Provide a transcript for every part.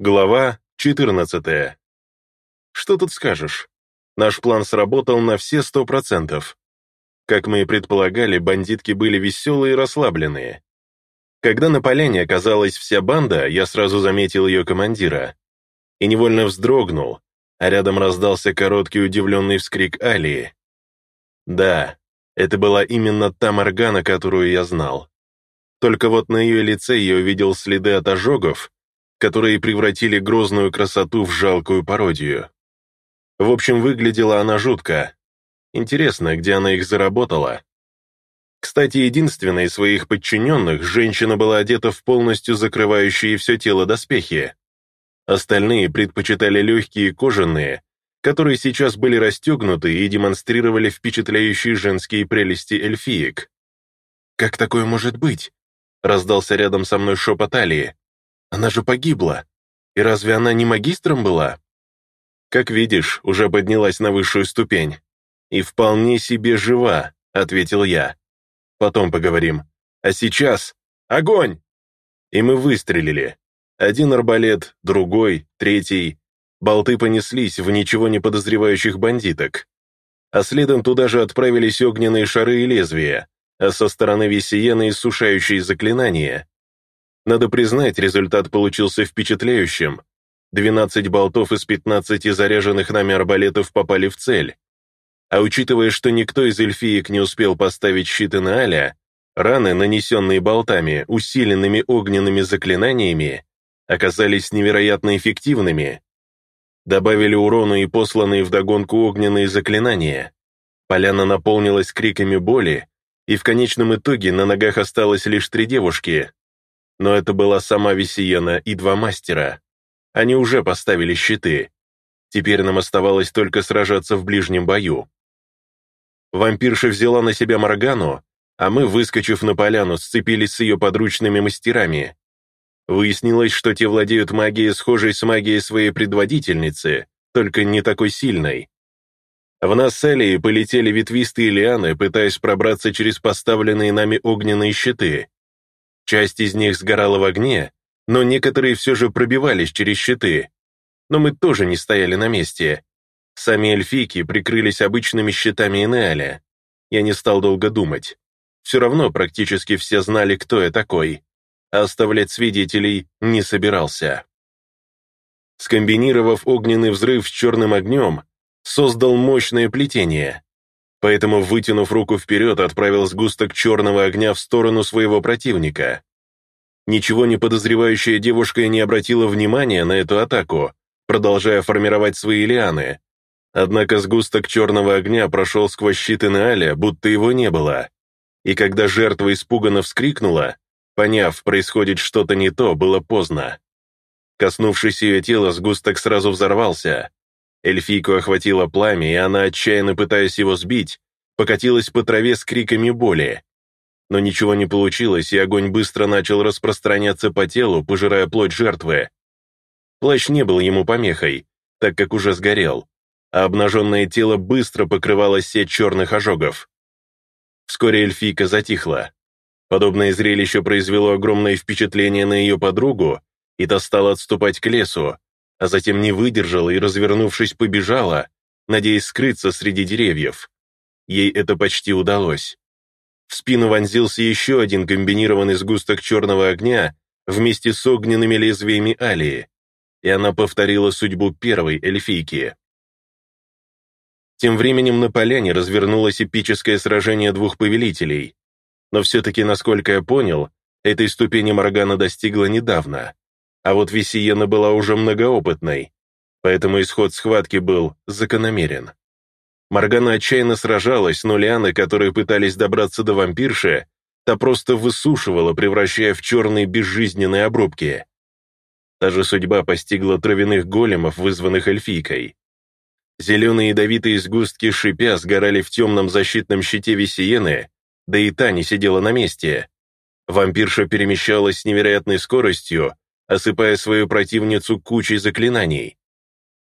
Глава 14. Что тут скажешь? Наш план сработал на все сто процентов. Как мы и предполагали, бандитки были веселые и расслабленные. Когда на поляне оказалась вся банда, я сразу заметил ее командира. И невольно вздрогнул, а рядом раздался короткий удивленный вскрик Алии. Да, это была именно та Моргана, которую я знал. Только вот на ее лице я увидел следы от ожогов, которые превратили грозную красоту в жалкую пародию. В общем, выглядела она жутко. Интересно, где она их заработала? Кстати, единственной из своих подчиненных женщина была одета в полностью закрывающие все тело доспехи. Остальные предпочитали легкие кожаные, которые сейчас были расстегнуты и демонстрировали впечатляющие женские прелести эльфиек. «Как такое может быть?» — раздался рядом со мной шепот Алии. Она же погибла. И разве она не магистром была? Как видишь, уже поднялась на высшую ступень. И вполне себе жива, ответил я. Потом поговорим. А сейчас огонь! И мы выстрелили. Один арбалет, другой, третий. Болты понеслись в ничего не подозревающих бандиток. А следом туда же отправились огненные шары и лезвия, а со стороны Весиены иссушающие заклинания. Надо признать, результат получился впечатляющим. 12 болтов из 15 заряженных нами арбалетов попали в цель. А учитывая, что никто из эльфиек не успел поставить щиты на Аля, раны, нанесенные болтами, усиленными огненными заклинаниями, оказались невероятно эффективными. Добавили урону и посланные вдогонку огненные заклинания. Поляна наполнилась криками боли, и в конечном итоге на ногах осталось лишь три девушки, но это была сама Весиена и два мастера. Они уже поставили щиты. Теперь нам оставалось только сражаться в ближнем бою. Вампирша взяла на себя Моргану, а мы, выскочив на поляну, сцепились с ее подручными мастерами. Выяснилось, что те владеют магией, схожей с магией своей предводительницы, только не такой сильной. В нас с Элией полетели ветвистые лианы, пытаясь пробраться через поставленные нами огненные щиты. Часть из них сгорала в огне, но некоторые все же пробивались через щиты. Но мы тоже не стояли на месте. Сами эльфийки прикрылись обычными щитами Энеаля. Я не стал долго думать. Все равно практически все знали, кто я такой. А оставлять свидетелей не собирался. Скомбинировав огненный взрыв с черным огнем, создал мощное плетение. Поэтому, вытянув руку вперед, отправил сгусток черного огня в сторону своего противника. Ничего не подозревающая девушка не обратила внимания на эту атаку, продолжая формировать свои лианы. Однако сгусток черного огня прошел сквозь щиты Нааля, будто его не было. И когда жертва испуганно вскрикнула, поняв, происходит что-то не то, было поздно. Коснувшись ее тела, сгусток сразу взорвался, Эльфийку охватило пламя, и она, отчаянно пытаясь его сбить, покатилась по траве с криками боли. Но ничего не получилось, и огонь быстро начал распространяться по телу, пожирая плоть жертвы. Плащ не был ему помехой, так как уже сгорел, а обнаженное тело быстро покрывалось сеть черных ожогов. Вскоре эльфийка затихла. Подобное зрелище произвело огромное впечатление на ее подругу, и та стала отступать к лесу, а затем не выдержала и, развернувшись, побежала, надеясь скрыться среди деревьев. Ей это почти удалось. В спину вонзился еще один комбинированный сгусток черного огня вместе с огненными лезвиями алии, и она повторила судьбу первой эльфийки. Тем временем на поляне развернулось эпическое сражение двух повелителей, но все-таки, насколько я понял, этой ступени Моргана достигла недавно. А вот Весиена была уже многоопытной, поэтому исход схватки был закономерен. Моргана отчаянно сражалась, но лианы, которые пытались добраться до вампирши, та просто высушивала, превращая в черные безжизненные обрубки. Та же судьба постигла травяных големов, вызванных эльфийкой. Зеленые ядовитые сгустки шипя сгорали в темном защитном щите Весиены, да и та не сидела на месте. Вампирша перемещалась с невероятной скоростью, осыпая свою противницу кучей заклинаний.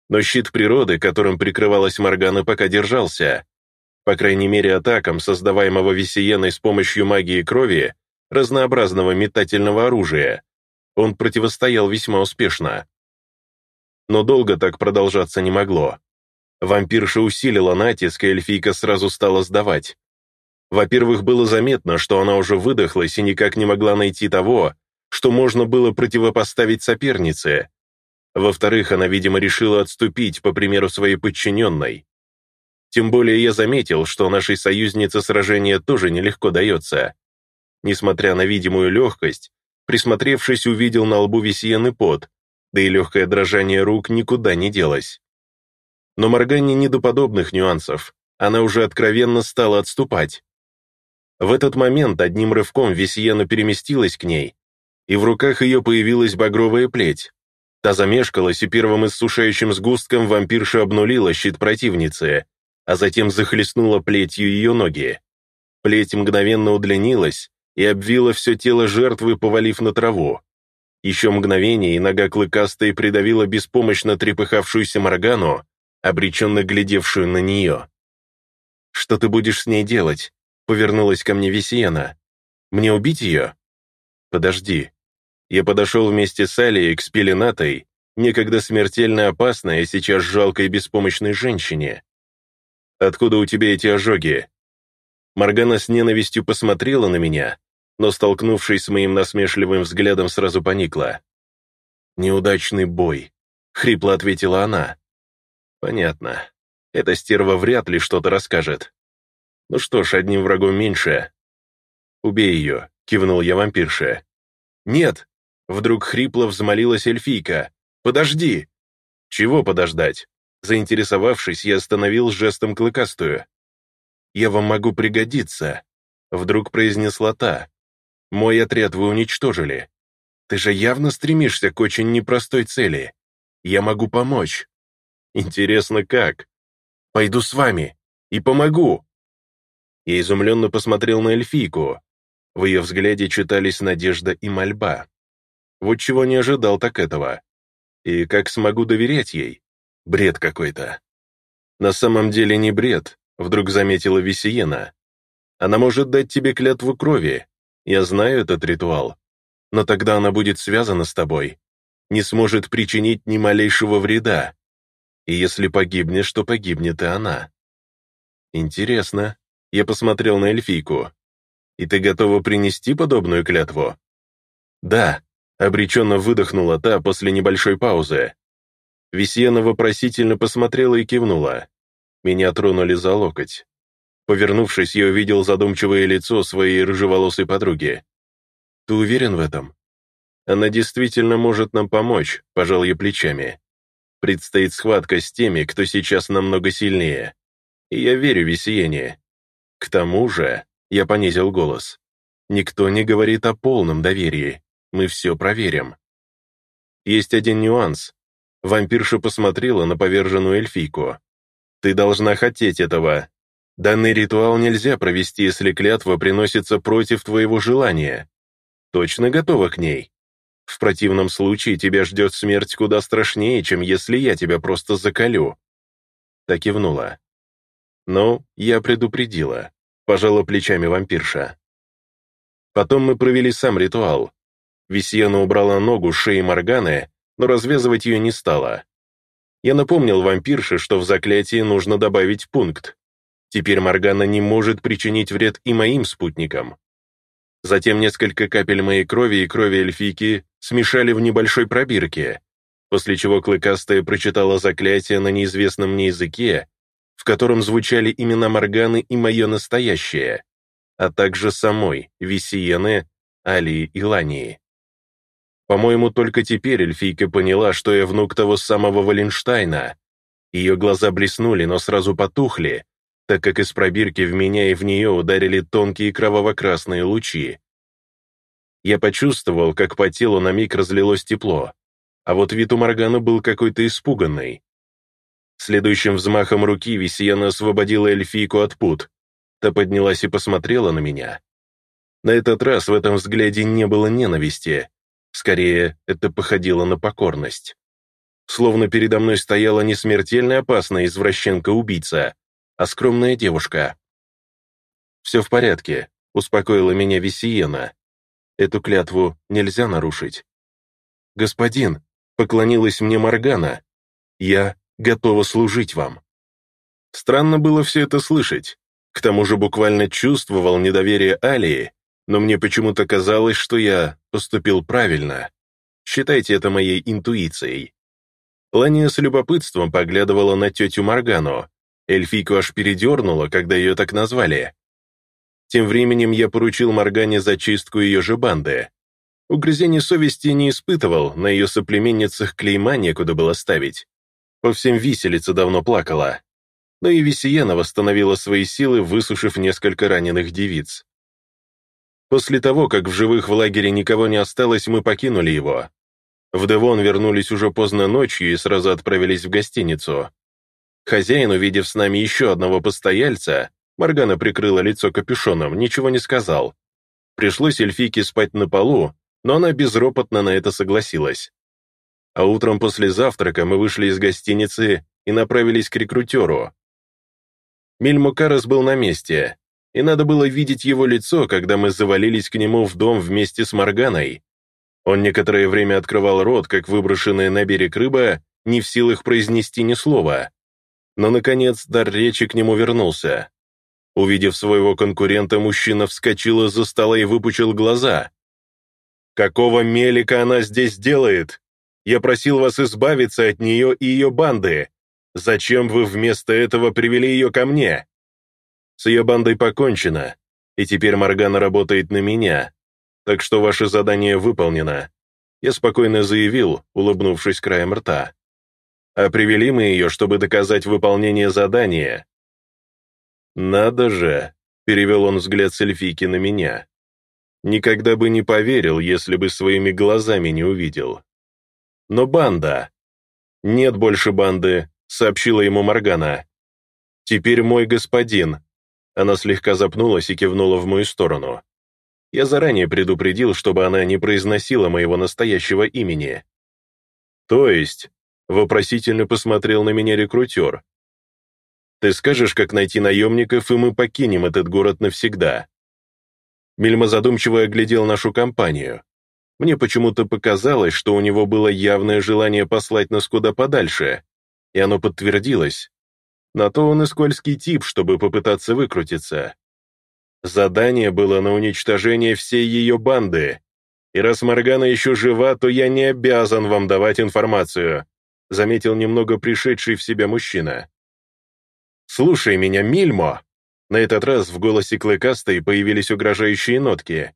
Но щит природы, которым прикрывалась Моргана, пока держался. По крайней мере, атакам, создаваемого Весиеной с помощью магии крови, разнообразного метательного оружия, он противостоял весьма успешно. но долго так продолжаться не могло. Вампирша усилила натиск, и эльфийка сразу стала сдавать. Во-первых, было заметно, что она уже выдохлась и никак не могла найти того, что можно было противопоставить сопернице. Во-вторых, она, видимо, решила отступить, по примеру своей подчиненной. Тем более я заметил, что нашей союзнице сражение тоже нелегко дается. Несмотря на видимую легкость, присмотревшись, увидел на лбу Весьены пот, да и легкое дрожание рук никуда не делось. Но Моргане не до подобных нюансов, она уже откровенно стала отступать. В этот момент одним рывком Весьена переместилась к ней, и в руках ее появилась багровая плеть. Та замешкалась, и первым иссушающим сгустком вампирша обнулила щит противницы, а затем захлестнула плетью ее ноги. Плеть мгновенно удлинилась и обвила все тело жертвы, повалив на траву. Еще мгновение, и нога клыкастой придавила беспомощно трепыхавшуюся Моргану, обреченно глядевшую на нее. «Что ты будешь с ней делать?» — повернулась ко мне Весиена. «Мне убить ее?» «Подожди». Я подошел вместе с Алией к спеленатой, некогда смертельно опасной, а сейчас жалкой беспомощной женщине. «Откуда у тебя эти ожоги?» Моргана с ненавистью посмотрела на меня, но, столкнувшись с моим насмешливым взглядом, сразу поникла. «Неудачный бой», — хрипло ответила она. Понятно. Эта стерва вряд ли что-то расскажет. Ну что ж, одним врагом меньше. Убей ее, кивнул я вампирше. Нет, вдруг хрипло взмолилась эльфийка. Подожди. Чего подождать? Заинтересовавшись, я остановил жестом клыкастую. «Я вам могу пригодиться», — вдруг произнесла та. «Мой отряд вы уничтожили. Ты же явно стремишься к очень непростой цели. Я могу помочь». Интересно, как? Пойду с вами и помогу. Я изумленно посмотрел на эльфийку. В ее взгляде читались надежда и мольба. Вот чего не ожидал так этого. И как смогу доверять ей? Бред какой-то. На самом деле не бред, вдруг заметила Висиена. Она может дать тебе клятву крови. Я знаю этот ритуал. Но тогда она будет связана с тобой. Не сможет причинить ни малейшего вреда. И если погибнешь, то погибнет и она. Интересно. Я посмотрел на эльфийку. И ты готова принести подобную клятву? Да, обреченно выдохнула та после небольшой паузы. Весьена вопросительно посмотрела и кивнула. Меня тронули за локоть. Повернувшись, я увидел задумчивое лицо своей рыжеволосой подруги. «Ты уверен в этом?» «Она действительно может нам помочь», — пожал я плечами. Предстоит схватка с теми, кто сейчас намного сильнее. И я верю в весеннее. К тому же, я понизил голос, никто не говорит о полном доверии. Мы все проверим. Есть один нюанс. Вампирша посмотрела на поверженную эльфийку. Ты должна хотеть этого. Данный ритуал нельзя провести, если клятва приносится против твоего желания. Точно готова к ней? В противном случае тебя ждет смерть куда страшнее, чем если я тебя просто заколю». Так кивнула. «Ну, я предупредила», — пожала плечами вампирша. Потом мы провели сам ритуал. Весьена убрала ногу шеи Морганы, но развязывать ее не стала. Я напомнил вампирше, что в заклятии нужно добавить пункт. Теперь Моргана не может причинить вред и моим спутникам. Затем несколько капель моей крови и крови эльфийки смешали в небольшой пробирке, после чего Клыкастая прочитала заклятие на неизвестном мне языке, в котором звучали имена Морганы и мое настоящее, а также самой, Висиены, Алии и Лании. По-моему, только теперь эльфийка поняла, что я внук того самого Валенштайна. Ее глаза блеснули, но сразу потухли, так как из пробирки в меня и в нее ударили тонкие кроваво-красные лучи. Я почувствовал, как по телу на миг разлилось тепло, а вот вид у Моргана был какой-то испуганный. Следующим взмахом руки Висиена освободила эльфийку от пут. Та поднялась и посмотрела на меня. На этот раз в этом взгляде не было ненависти. Скорее, это походило на покорность. Словно передо мной стояла не смертельно опасная извращенка-убийца, а скромная девушка. «Все в порядке», — успокоила меня Висиена. Эту клятву нельзя нарушить. «Господин», — поклонилась мне Моргана, Я готова служить вам». Странно было все это слышать. К тому же буквально чувствовал недоверие Алии, но мне почему-то казалось, что я поступил правильно. Считайте это моей интуицией. Лания с любопытством поглядывала на тетю Моргану. Эльфийку аж передернула, когда ее так назвали. Тем временем я поручил Моргане зачистку ее же банды. Угрызений совести не испытывал, на ее соплеменницах клейма некуда было ставить. По всем виселица давно плакала. Но и Висиена восстановила свои силы, высушив несколько раненых девиц. После того, как в живых в лагере никого не осталось, мы покинули его. В Девон вернулись уже поздно ночью и сразу отправились в гостиницу. Хозяин, увидев с нами еще одного постояльца, Моргана прикрыла лицо капюшоном, ничего не сказал. Пришлось эльфийке спать на полу, но она безропотно на это согласилась. А утром после завтрака мы вышли из гостиницы и направились к рекрутеру. Мильмукарас был на месте, и надо было видеть его лицо, когда мы завалились к нему в дом вместе с Морганой. Он некоторое время открывал рот, как выброшенная на берег рыба, не в силах произнести ни слова. Но, наконец, дар речи к нему вернулся. Увидев своего конкурента, мужчина вскочил из-за стола и выпучил глаза. «Какого мелика она здесь делает? Я просил вас избавиться от нее и ее банды. Зачем вы вместо этого привели ее ко мне?» «С ее бандой покончено, и теперь Моргана работает на меня, так что ваше задание выполнено», я спокойно заявил, улыбнувшись краем рта. «А привели мы ее, чтобы доказать выполнение задания, «Надо же!» — перевел он взгляд с эльфийки на меня. «Никогда бы не поверил, если бы своими глазами не увидел». «Но банда!» «Нет больше банды», — сообщила ему Моргана. «Теперь мой господин». Она слегка запнулась и кивнула в мою сторону. Я заранее предупредил, чтобы она не произносила моего настоящего имени. «То есть?» — вопросительно посмотрел на меня рекрутер. Ты скажешь, как найти наемников, и мы покинем этот город навсегда». Мильма задумчиво оглядел нашу компанию. Мне почему-то показалось, что у него было явное желание послать нас куда подальше, и оно подтвердилось. На то он и скользкий тип, чтобы попытаться выкрутиться. Задание было на уничтожение всей ее банды, и раз Моргана еще жива, то я не обязан вам давать информацию», заметил немного пришедший в себя мужчина. «Слушай меня, Мильмо!» На этот раз в голосе Клыкастой появились угрожающие нотки.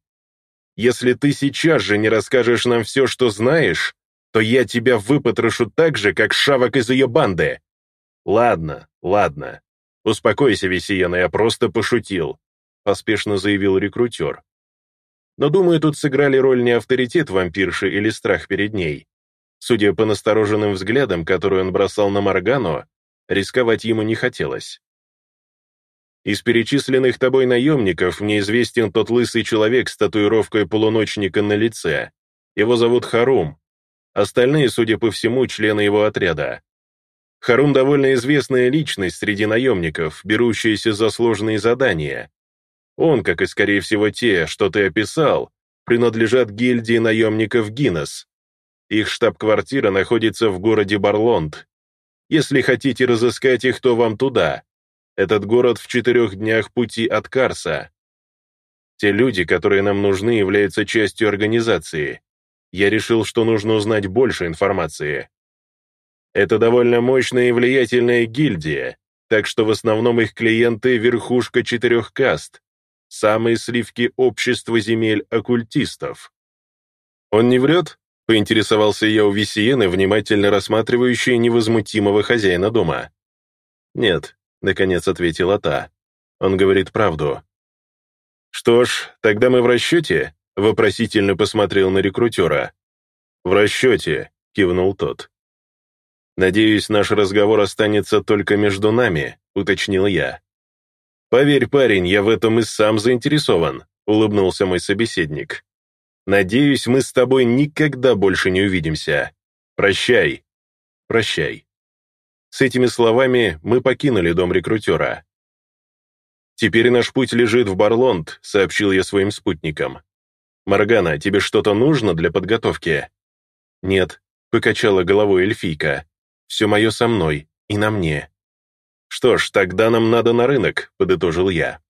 «Если ты сейчас же не расскажешь нам все, что знаешь, то я тебя выпотрошу так же, как шавок из ее банды!» «Ладно, ладно. Успокойся, Весиена, я просто пошутил», поспешно заявил рекрутер. Но, думаю, тут сыграли роль не авторитет вампирши или страх перед ней. Судя по настороженным взглядам, которые он бросал на Моргану, Рисковать ему не хотелось. Из перечисленных тобой наемников мне известен тот лысый человек с татуировкой полуночника на лице. Его зовут Харум. Остальные, судя по всему, члены его отряда. Харум довольно известная личность среди наемников, берущаяся за сложные задания. Он, как и, скорее всего, те, что ты описал, принадлежат гильдии наемников Гиннес. Их штаб-квартира находится в городе Барлонд, если хотите разыскать их, то вам туда. Этот город в четырех днях пути от Карса. Те люди, которые нам нужны, являются частью организации. Я решил, что нужно узнать больше информации. Это довольно мощная и влиятельная гильдия, так что в основном их клиенты — верхушка четырех каст, самые сливки общества земель оккультистов. Он не врет? Поинтересовался я у Висиены, внимательно рассматривающей невозмутимого хозяина дома. «Нет», — наконец ответила та. «Он говорит правду». «Что ж, тогда мы в расчете?» — вопросительно посмотрел на рекрутера. «В расчете», — кивнул тот. «Надеюсь, наш разговор останется только между нами», — уточнил я. «Поверь, парень, я в этом и сам заинтересован», — улыбнулся мой собеседник. Надеюсь, мы с тобой никогда больше не увидимся. Прощай. Прощай. С этими словами мы покинули дом рекрутера. «Теперь наш путь лежит в Барлонд», — сообщил я своим спутникам. «Моргана, тебе что-то нужно для подготовки?» «Нет», — покачала головой эльфийка. Все мое со мной и на мне. Что ж, тогда нам надо на рынок, подытожил я.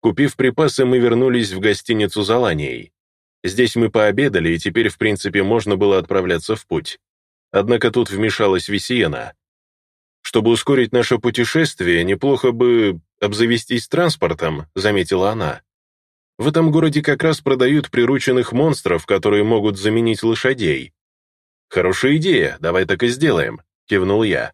Купив припасы, мы вернулись в гостиницу Заланией. Здесь мы пообедали, и теперь, в принципе, можно было отправляться в путь. Однако тут вмешалась Висиена. «Чтобы ускорить наше путешествие, неплохо бы обзавестись транспортом», — заметила она. «В этом городе как раз продают прирученных монстров, которые могут заменить лошадей». «Хорошая идея, давай так и сделаем», — кивнул я.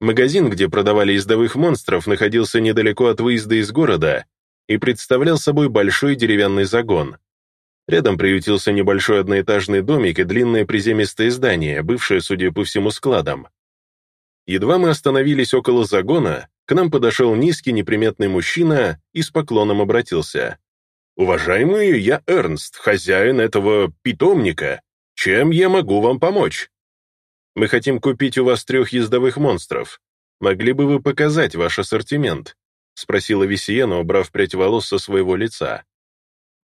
Магазин, где продавали ездовых монстров, находился недалеко от выезда из города и представлял собой большой деревянный загон. Рядом приютился небольшой одноэтажный домик и длинное приземистое здание, бывшее, судя по всему, складом. Едва мы остановились около загона, к нам подошел низкий неприметный мужчина и с поклоном обратился. «Уважаемый, я Эрнст, хозяин этого питомника. Чем я могу вам помочь?» «Мы хотим купить у вас трех ездовых монстров. Могли бы вы показать ваш ассортимент?» — спросила Висиена, убрав прядь волос со своего лица.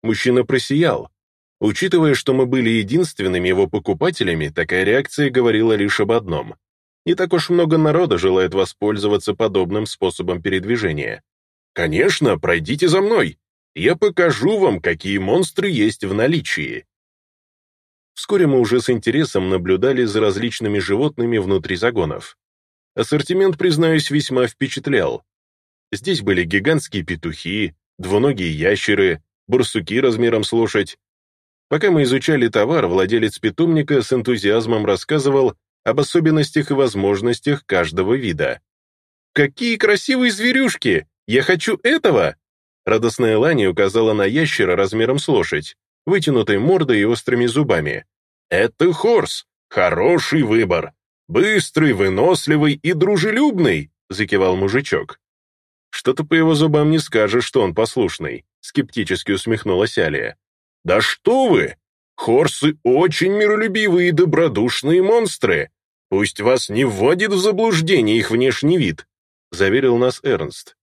Мужчина просиял, Учитывая, что мы были единственными его покупателями, такая реакция говорила лишь об одном. Не так уж много народа желает воспользоваться подобным способом передвижения. «Конечно, пройдите за мной. Я покажу вам, какие монстры есть в наличии». Вскоре мы уже с интересом наблюдали за различными животными внутри загонов. Ассортимент, признаюсь, весьма впечатлял. Здесь были гигантские петухи, двуногие ящеры, барсуки размером с лошадь, Пока мы изучали товар, владелец питомника с энтузиазмом рассказывал об особенностях и возможностях каждого вида. «Какие красивые зверюшки! Я хочу этого!» Радостная Лани указала на ящера размером с лошадь, вытянутой мордой и острыми зубами. «Это Хорс! Хороший выбор! Быстрый, выносливый и дружелюбный!» — закивал мужичок. «Что-то по его зубам не скажешь, что он послушный», — скептически усмехнулась Алия. «Да что вы! Хорсы очень миролюбивые и добродушные монстры. Пусть вас не вводит в заблуждение их внешний вид», — заверил нас Эрнст.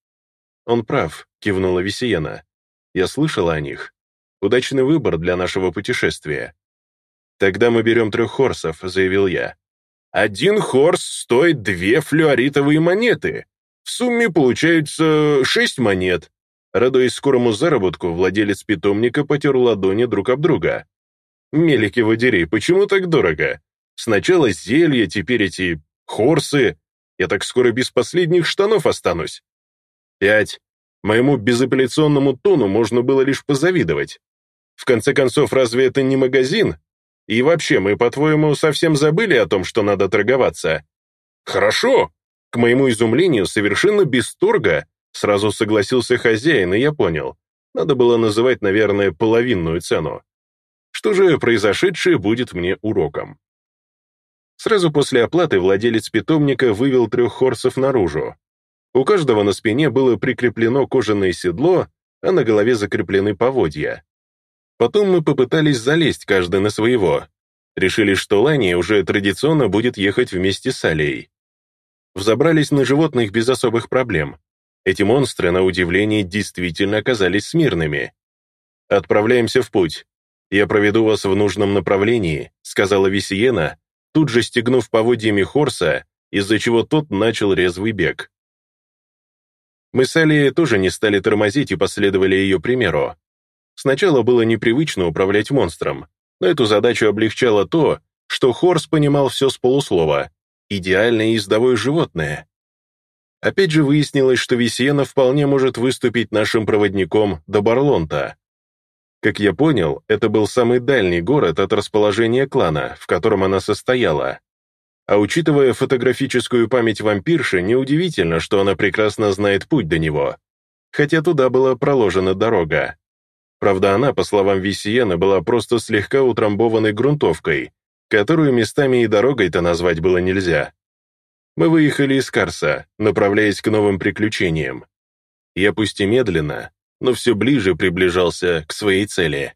«Он прав», — кивнула Висиена. «Я слышала о них. Удачный выбор для нашего путешествия». «Тогда мы берем трех хорсов», — заявил я. «Один хорс стоит две флюоритовые монеты. В сумме получается шесть монет. Радуясь скорому заработку, владелец питомника потер ладони друг об друга. «Мелики водери, почему так дорого? Сначала зелье, теперь эти хорсы. Я так скоро без последних штанов останусь». «Пять. Моему безапелляционному тону можно было лишь позавидовать. В конце концов, разве это не магазин? И вообще, мы, по-твоему, совсем забыли о том, что надо торговаться?» «Хорошо!» К моему изумлению, совершенно без торга, Сразу согласился хозяин, и я понял. Надо было называть, наверное, половинную цену. Что же произошедшее будет мне уроком? Сразу после оплаты владелец питомника вывел трех хорсов наружу. У каждого на спине было прикреплено кожаное седло, а на голове закреплены поводья. Потом мы попытались залезть каждый на своего. Решили, что Лани уже традиционно будет ехать вместе с Алией. Взобрались на животных без особых проблем. Эти монстры, на удивление, действительно оказались смирными. «Отправляемся в путь. Я проведу вас в нужном направлении», сказала Висиена, тут же стегнув поводьями Хорса, из-за чего тот начал резвый бег. Мы с Алией тоже не стали тормозить и последовали ее примеру. Сначала было непривычно управлять монстром, но эту задачу облегчало то, что Хорс понимал все с полуслова. Идеальное ездовое животное. Опять же выяснилось, что Весьена вполне может выступить нашим проводником до Барлонта. Как я понял, это был самый дальний город от расположения клана, в котором она состояла. А учитывая фотографическую память вампирши, неудивительно, что она прекрасно знает путь до него. Хотя туда была проложена дорога. Правда, она, по словам Висиена, была просто слегка утрамбованной грунтовкой, которую местами и дорогой-то назвать было нельзя. Мы выехали из Карса, направляясь к новым приключениям. Я пусть и медленно, но все ближе приближался к своей цели.